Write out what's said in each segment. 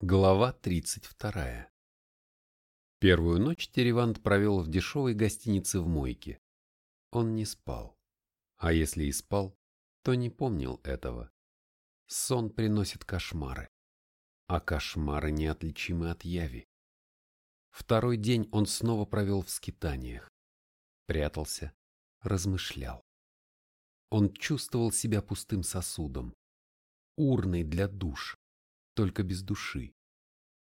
Глава 32. Первую ночь Теревант провел в дешевой гостинице в Мойке. Он не спал. А если и спал, то не помнил этого. Сон приносит кошмары. А кошмары неотличимы от яви. Второй день он снова провел в скитаниях. Прятался, размышлял. Он чувствовал себя пустым сосудом, урной для душ только без души.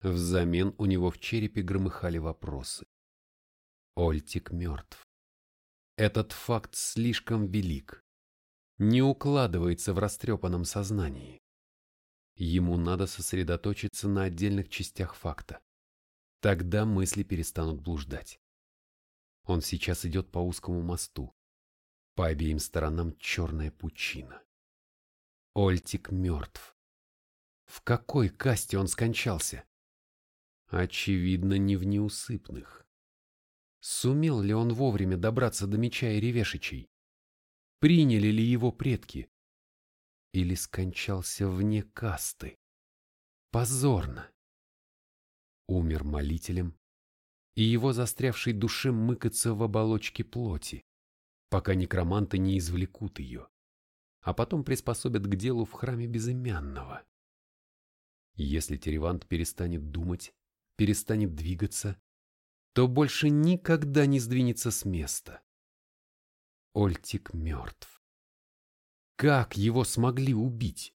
Взамен у него в черепе громыхали вопросы. Ольтик мертв. Этот факт слишком велик. Не укладывается в растрепанном сознании. Ему надо сосредоточиться на отдельных частях факта. Тогда мысли перестанут блуждать. Он сейчас идет по узкому мосту. По обеим сторонам черная пучина. Ольтик мертв. В какой касте он скончался? Очевидно, не в неусыпных. Сумел ли он вовремя добраться до меча и ревешичей? Приняли ли его предки? Или скончался вне касты? Позорно. Умер молителем, и его застрявшей душе мыкаться в оболочке плоти, пока некроманты не извлекут ее, а потом приспособят к делу в храме безымянного. Если Теревант перестанет думать, перестанет двигаться, то больше никогда не сдвинется с места. Ольтик мертв. Как его смогли убить?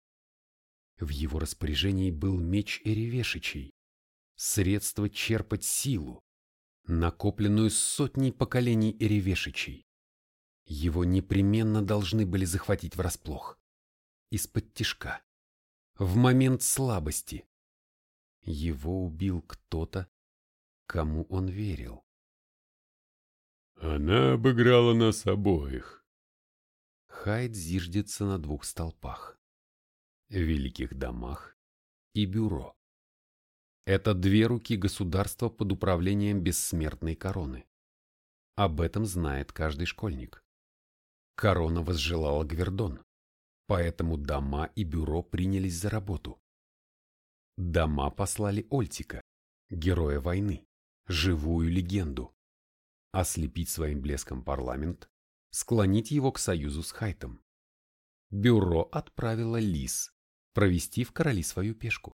В его распоряжении был меч Эревешичей, средство черпать силу, накопленную сотней поколений Эревешичей. Его непременно должны были захватить врасплох, из-под тишка в момент слабости. Его убил кто-то, кому он верил. Она обыграла нас обоих. Хайд зиждется на двух столпах. Великих домах и бюро. Это две руки государства под управлением бессмертной короны. Об этом знает каждый школьник. Корона возжелала Гвердон. Поэтому дома и бюро принялись за работу. Дома послали Ольтика, героя войны, живую легенду. Ослепить своим блеском парламент, склонить его к союзу с Хайтом. Бюро отправило Лис провести в короли свою пешку.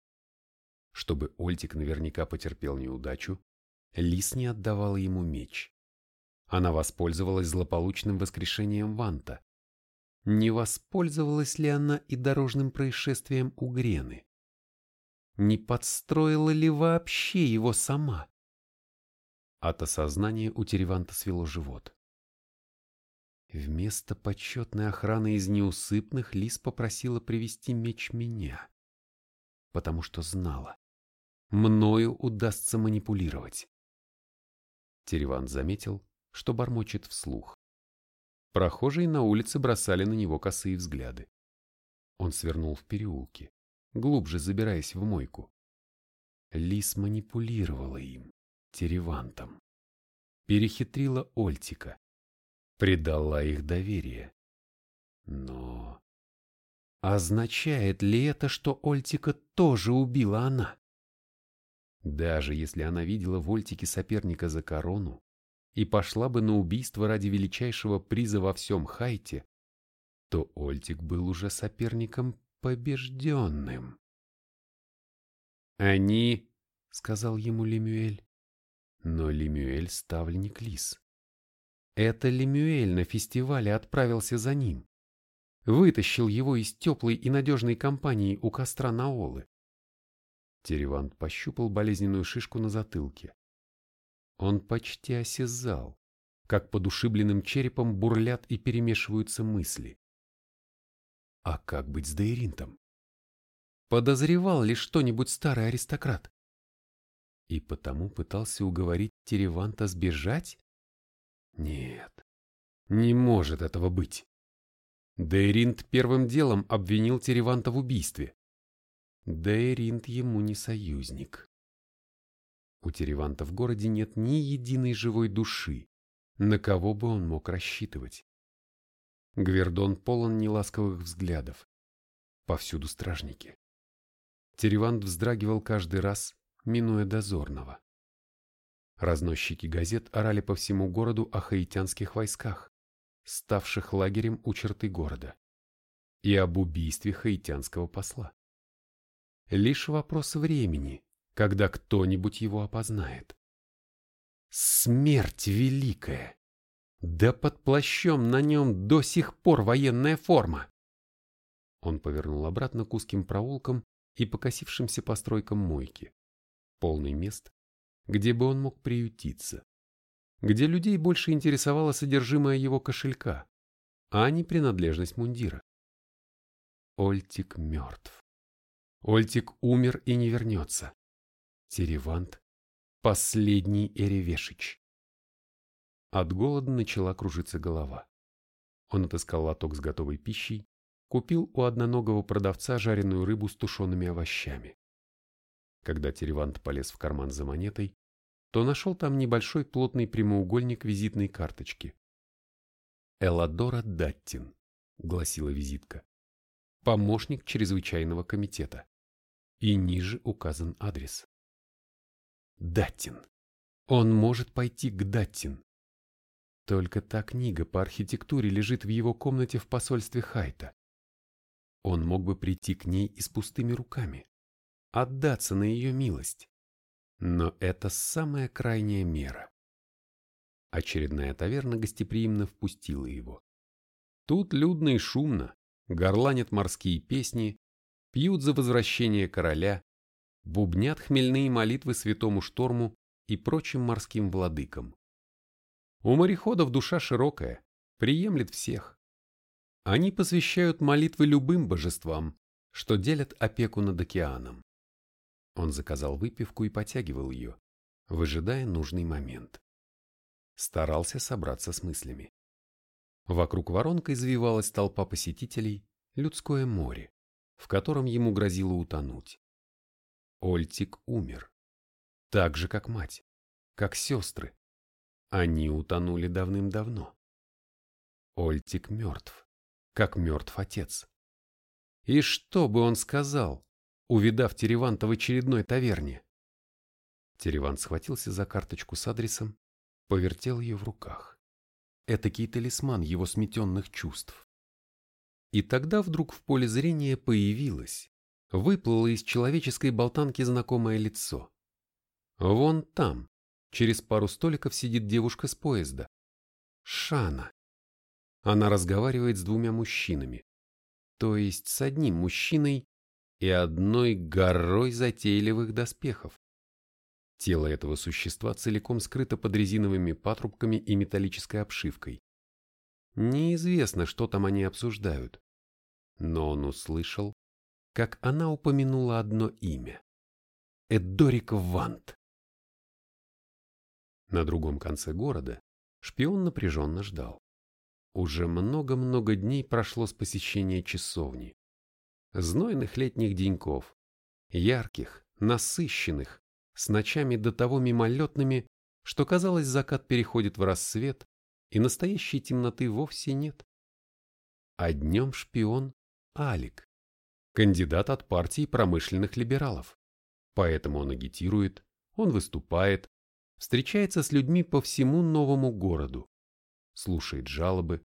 Чтобы Ольтик наверняка потерпел неудачу, Лис не отдавала ему меч. Она воспользовалась злополучным воскрешением Ванта, не воспользовалась ли она и дорожным происшествием у Грены? Не подстроила ли вообще его сама? От осознания у Тереванта свело живот. Вместо почетной охраны из неусыпных Лис попросила привести меч меня, потому что знала, мною удастся манипулировать. Теревант заметил, что бормочет вслух. Прохожие на улице бросали на него косые взгляды. Он свернул в переулки, глубже забираясь в мойку. Лис манипулировала им, Теревантом. Перехитрила Ольтика, предала их доверие. Но означает ли это, что Ольтика тоже убила она? Даже если она видела в Ольтике соперника за корону, и пошла бы на убийство ради величайшего приза во всем Хайте, то Ольтик был уже соперником побежденным. «Они», — сказал ему Лемюэль, но Лемюэль — ставленник Лис. Это Лемюэль на фестивале отправился за ним, вытащил его из теплой и надежной компании у костра Наолы. Теревант пощупал болезненную шишку на затылке. Он почти осязал, как под ушибленным черепом бурлят и перемешиваются мысли. А как быть с Дейринтом? Подозревал ли что-нибудь старый аристократ? И потому пытался уговорить Тереванта сбежать? Нет, не может этого быть. Дейринт первым делом обвинил Тереванта в убийстве. Дейринт ему не союзник. У Тереванта в городе нет ни единой живой души, на кого бы он мог рассчитывать. Гвердон полон неласковых взглядов. Повсюду стражники. Теревант вздрагивал каждый раз, минуя дозорного. Разносчики газет орали по всему городу о хаитянских войсках, ставших лагерем у черты города, и об убийстве хаитянского посла. Лишь вопрос времени, когда кто-нибудь его опознает. Смерть великая! Да под плащом на нем до сих пор военная форма! Он повернул обратно к узким проулкам и покосившимся постройкам мойки, полный мест, где бы он мог приютиться, где людей больше интересовало содержимое его кошелька, а не принадлежность мундира. Ольтик мертв. Ольтик умер и не вернется. Теревант — последний Эревешич. От голода начала кружиться голова. Он отыскал лоток с готовой пищей, купил у одноногого продавца жареную рыбу с тушеными овощами. Когда Теревант полез в карман за монетой, то нашел там небольшой плотный прямоугольник визитной карточки. «Эладора Даттин», — гласила визитка, — «помощник чрезвычайного комитета». И ниже указан адрес. Даттин. Он может пойти к Даттин. Только та книга по архитектуре лежит в его комнате в посольстве Хайта. Он мог бы прийти к ней и с пустыми руками, отдаться на ее милость. Но это самая крайняя мера. Очередная таверна гостеприимно впустила его. Тут людно и шумно, горланят морские песни, пьют за возвращение короля, бубнят хмельные молитвы святому шторму и прочим морским владыкам. У мореходов душа широкая, приемлет всех. Они посвящают молитвы любым божествам, что делят опеку над океаном. Он заказал выпивку и потягивал ее, выжидая нужный момент. Старался собраться с мыслями. Вокруг воронкой извивалась толпа посетителей, людское море, в котором ему грозило утонуть. Ольтик умер. Так же, как мать, как сестры. Они утонули давным-давно. Ольтик мертв как мертв отец. И что бы он сказал, увидав Тереванта в очередной таверне? Теревант схватился за карточку с адресом, повертел ее в руках. Этакий талисман его сметенных чувств. И тогда вдруг в поле зрения появилось, выплыло из человеческой болтанки знакомое лицо. Вон там, через пару столиков сидит девушка с поезда. Шана. Она разговаривает с двумя мужчинами, то есть с одним мужчиной и одной горой затейливых доспехов. Тело этого существа целиком скрыто под резиновыми патрубками и металлической обшивкой. Неизвестно, что там они обсуждают, но он услышал, как она упомянула одно имя – Эдорик Вант. На другом конце города шпион напряженно ждал. Уже много-много дней прошло с посещения часовни. Знойных летних деньков, ярких, насыщенных, с ночами до того мимолетными, что казалось, закат переходит в рассвет, и настоящей темноты вовсе нет. А днем шпион Алик, кандидат от партии промышленных либералов. Поэтому он агитирует, он выступает, встречается с людьми по всему новому городу, слушает жалобы,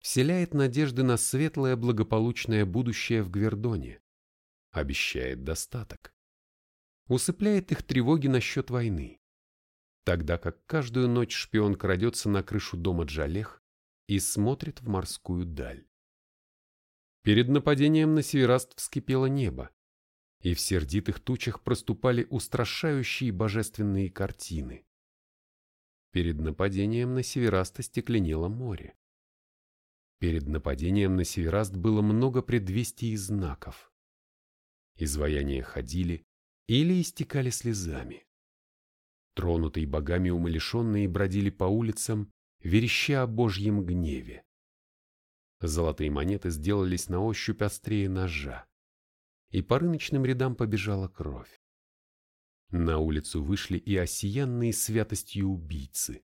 вселяет надежды на светлое благополучное будущее в Гвердоне, обещает достаток, усыпляет их тревоги насчет войны, тогда как каждую ночь шпион крадется на крышу дома Джалех и смотрит в морскую даль. Перед нападением на Севераст вскипело небо, и в сердитых тучах проступали устрашающие божественные картины. Перед нападением на Севераст стекленело море. Перед нападением на Севераст было много предвестий и знаков. Изваяния ходили или истекали слезами. Тронутые богами умалишенные бродили по улицам, вереща о божьем гневе. Золотые монеты сделались на ощупь острее ножа, и по рыночным рядам побежала кровь. На улицу вышли и осиянные святостью убийцы,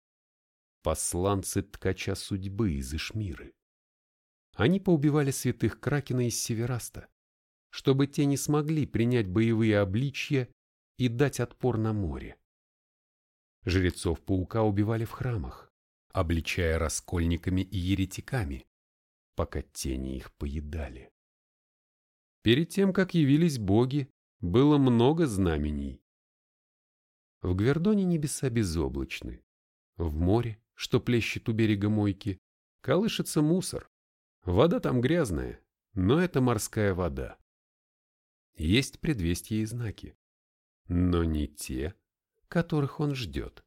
посланцы ткача судьбы из Ишмиры. Они поубивали святых Кракена из Севераста, чтобы те не смогли принять боевые обличья и дать отпор на море. Жрецов паука убивали в храмах, обличая раскольниками и еретиками, пока тени их поедали. Перед тем, как явились боги, было много знамений. В Гвердоне небеса безоблачны. В море, что плещет у берега мойки, колышется мусор. Вода там грязная, но это морская вода. Есть предвестия и знаки, но не те, которых он ждет.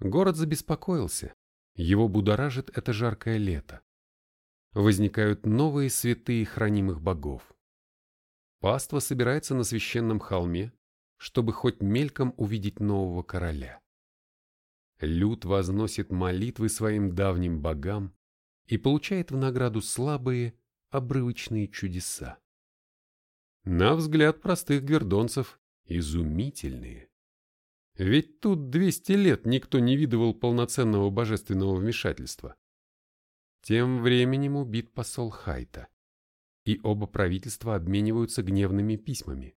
Город забеспокоился, его будоражит это жаркое лето. Возникают новые святые хранимых богов. Паства собирается на священном холме, чтобы хоть мельком увидеть нового короля. Люд возносит молитвы своим давним богам и получает в награду слабые, обрывочные чудеса. На взгляд простых гвердонцев изумительные. Ведь тут 200 лет никто не видывал полноценного божественного вмешательства. Тем временем убит посол Хайта, и оба правительства обмениваются гневными письмами.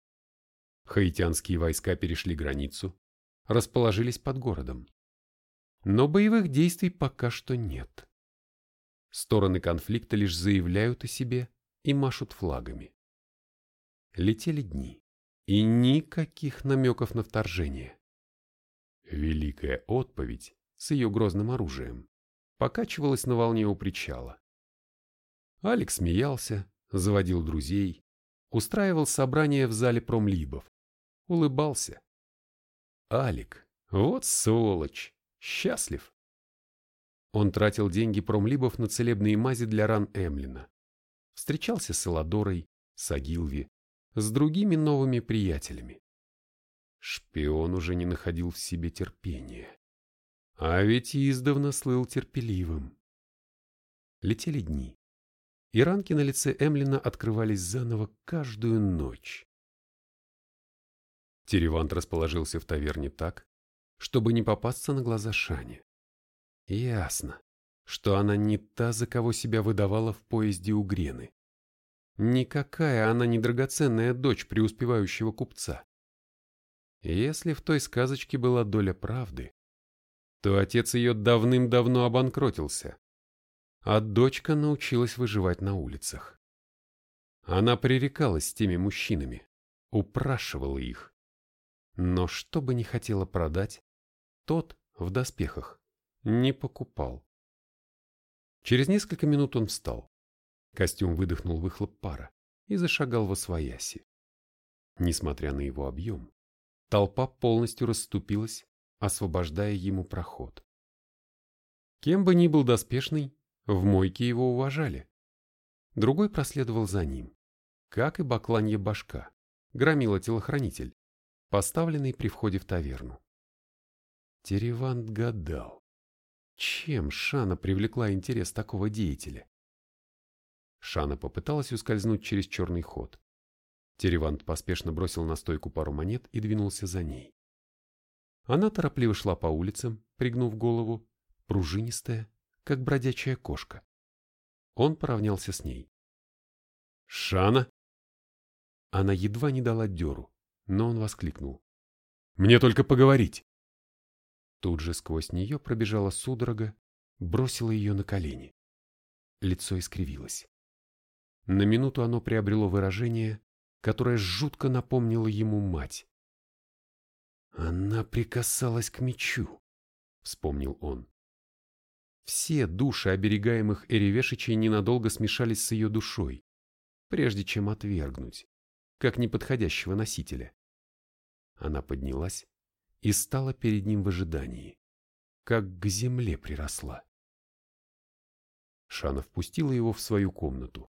Хаитянские войска перешли границу, расположились под городом. Но боевых действий пока что нет. Стороны конфликта лишь заявляют о себе и машут флагами. Летели дни, и никаких намеков на вторжение. Великая отповедь с ее грозным оружием покачивалась на волне у причала. Алекс смеялся, заводил друзей, устраивал собрания в зале промлибов, улыбался. Алик, вот сволочь, счастлив. Он тратил деньги промлибов на целебные мази для ран Эмлина. Встречался с Эладорой, Агилви, с другими новыми приятелями. Шпион уже не находил в себе терпения. А ведь издавна слыл терпеливым. Летели дни, и ранки на лице Эмлина открывались заново каждую ночь. Теревант расположился в таверне так, чтобы не попасться на глаза Шане. Ясно, что она не та, за кого себя выдавала в поезде у Грены. Никакая она не драгоценная дочь преуспевающего купца. Если в той сказочке была доля правды, то отец ее давным-давно обанкротился, а дочка научилась выживать на улицах. Она пререкалась с теми мужчинами, упрашивала их. Но что бы ни хотела продать, тот в доспехах не покупал. Через несколько минут он встал. Костюм выдохнул выхлоп пара и зашагал во свояси. Несмотря на его объем, толпа полностью расступилась, освобождая ему проход. Кем бы ни был доспешный, в мойке его уважали. Другой проследовал за ним, как и бакланье башка, громила-телохранитель, поставленный при входе в таверну. Теревант гадал, чем Шана привлекла интерес такого деятеля. Шана попыталась ускользнуть через черный ход. Теревант поспешно бросил на стойку пару монет и двинулся за ней. Она торопливо шла по улицам, пригнув голову, пружинистая, как бродячая кошка. Он поравнялся с ней. «Шана!» Она едва не дала дёру, но он воскликнул. «Мне только поговорить!» Тут же сквозь нее пробежала судорога, бросила ее на колени. Лицо искривилось. На минуту оно приобрело выражение, которое жутко напомнило ему мать. «Она прикасалась к мечу», — вспомнил он. Все души оберегаемых Эревешичей ненадолго смешались с ее душой, прежде чем отвергнуть, как неподходящего носителя. Она поднялась и стала перед ним в ожидании, как к земле приросла. Шана впустила его в свою комнату.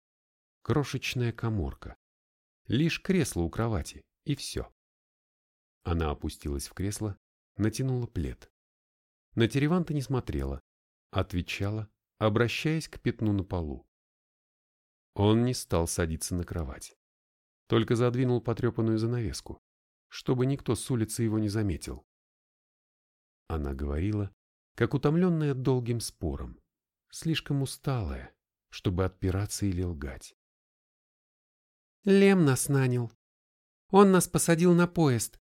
Крошечная коморка. Лишь кресло у кровати, и все. Она опустилась в кресло, натянула плед. На Тереванта не смотрела, отвечала, обращаясь к пятну на полу. Он не стал садиться на кровать, только задвинул потрепанную занавеску, чтобы никто с улицы его не заметил. Она говорила, как утомленная долгим спором, слишком усталая, чтобы отпираться или лгать. Лем нас нанял. Он нас посадил на поезд.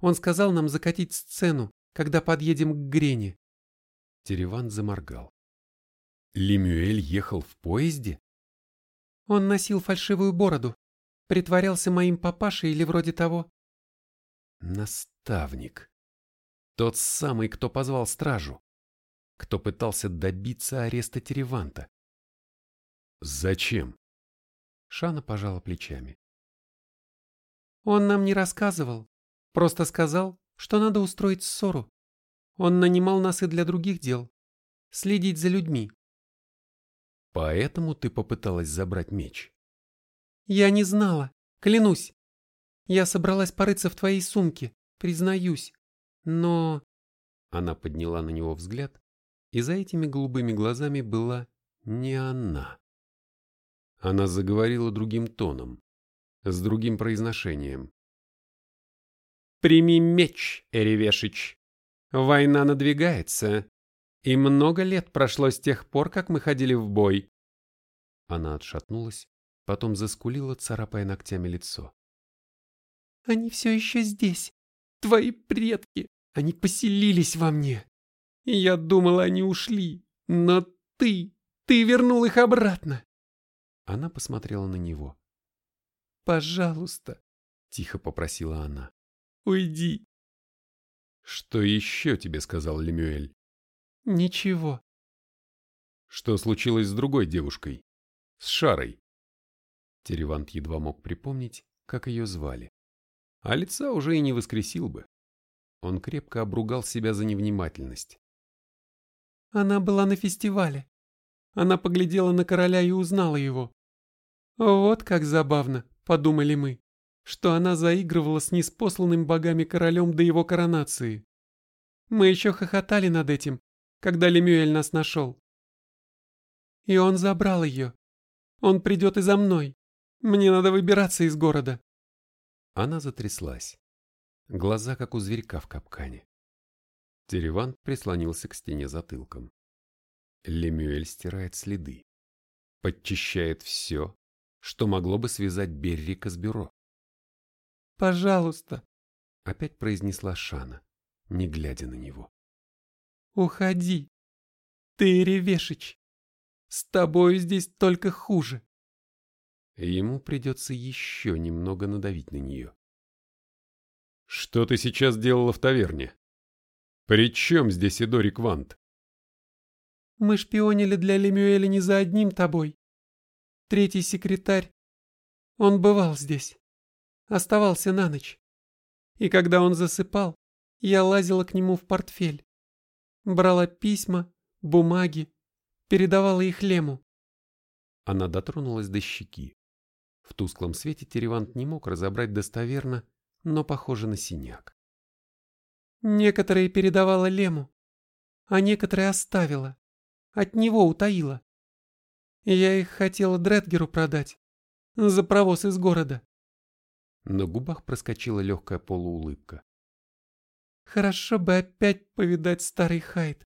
Он сказал нам закатить сцену, когда подъедем к Грене. Тереван заморгал. Лемюэль ехал в поезде? Он носил фальшивую бороду, притворялся моим папашей или вроде того. Наставник. Тот самый, кто позвал стражу. Кто пытался добиться ареста Тереванта. Зачем? Шана пожала плечами. Он нам не рассказывал, просто сказал, что надо устроить ссору. Он нанимал нас и для других дел. Следить за людьми. Поэтому ты попыталась забрать меч? Я не знала, клянусь. Я собралась порыться в твоей сумке, признаюсь. Но... Она подняла на него взгляд, и за этими голубыми глазами была не она. Она заговорила другим тоном, с другим произношением. «Прими меч, Эревешич. Война надвигается, и много лет прошло с тех пор, как мы ходили в бой». Она отшатнулась, потом заскулила, царапая ногтями лицо. «Они все еще здесь, твои предки, они поселились во мне. Я думала, они ушли, но ты, ты вернул их обратно. Она посмотрела на него. «Пожалуйста», — тихо попросила она. «Уйди». «Что еще тебе сказал Лемюэль?» «Ничего». «Что случилось с другой девушкой? С Шарой?» Теревант едва мог припомнить, как ее звали. А лица уже и не воскресил бы. Он крепко обругал себя за невнимательность. «Она была на фестивале. Она поглядела на короля и узнала его. Вот как забавно, подумали мы, что она заигрывала с неспосланным богами королем до его коронации. Мы еще хохотали над этим, когда Лемюэль нас нашел. И он забрал ее. Он придет и за мной. Мне надо выбираться из города. Она затряслась. Глаза, как у зверька в капкане. Тереван прислонился к стене затылком. Лемюэль стирает следы. Подчищает все, что могло бы связать Беррика с бюро. «Пожалуйста», — опять произнесла Шана, не глядя на него. «Уходи. Ты Ревешич. С тобой здесь только хуже». Ему придется еще немного надавить на нее. «Что ты сейчас делала в таверне? При чем здесь Идорик Вант?» «Мы шпионили для Лемюэля не за одним тобой третий секретарь. Он бывал здесь, оставался на ночь. И когда он засыпал, я лазила к нему в портфель. Брала письма, бумаги, передавала их Лему. Она дотронулась до щеки. В тусклом свете Теревант не мог разобрать достоверно, но похоже на синяк. Некоторые передавала Лему, а некоторые оставила. От него утаила. Я их хотела Дредгеру продать. За провоз из города. На губах проскочила легкая полуулыбка. Хорошо бы опять повидать старый Хайд,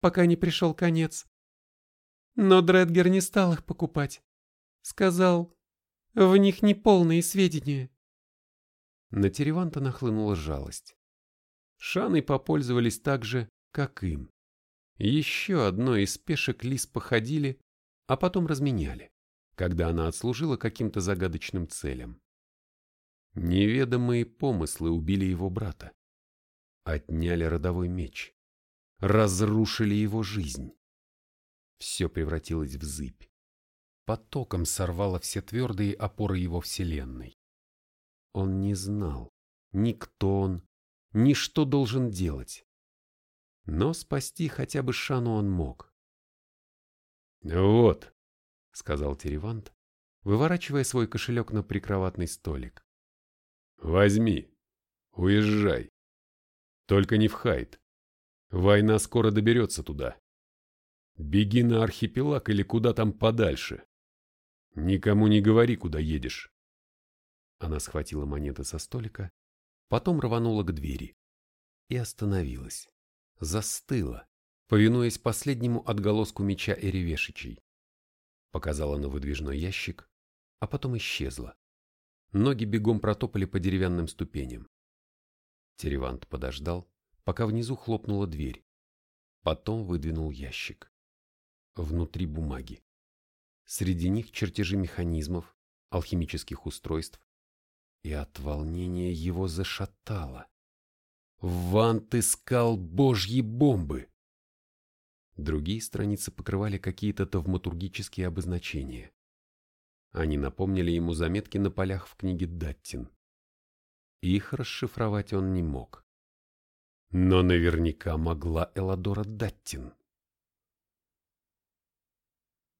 пока не пришел конец. Но Дредгер не стал их покупать. Сказал, в них неполные сведения. На Тереванта нахлынула жалость. Шаны попользовались так же, как им. Еще одной из пешек лис походили, а потом разменяли, когда она отслужила каким-то загадочным целям. Неведомые помыслы убили его брата, отняли родовой меч, разрушили его жизнь. Все превратилось в зыбь, потоком сорвало все твердые опоры его вселенной. Он не знал, ни кто он, ни что должен делать. Но спасти хотя бы Шану он мог. «Вот», — сказал Теревант, выворачивая свой кошелек на прикроватный столик. «Возьми, уезжай. Только не в Хайт. Война скоро доберется туда. Беги на архипелаг или куда там подальше. Никому не говори, куда едешь». Она схватила монеты со столика, потом рванула к двери и остановилась, застыла, повинуясь последнему отголоску меча Эревешичей. Показала на выдвижной ящик, а потом исчезла, ноги бегом протопали по деревянным ступеням. Теревант подождал, пока внизу хлопнула дверь. Потом выдвинул ящик. Внутри бумаги. Среди них чертежи механизмов, алхимических устройств. И от волнения его зашатало. Вант искал божьи бомбы. Другие страницы покрывали какие-то тавматургические обозначения. Они напомнили ему заметки на полях в книге Даттин. Их расшифровать он не мог. Но наверняка могла Эладора Даттин.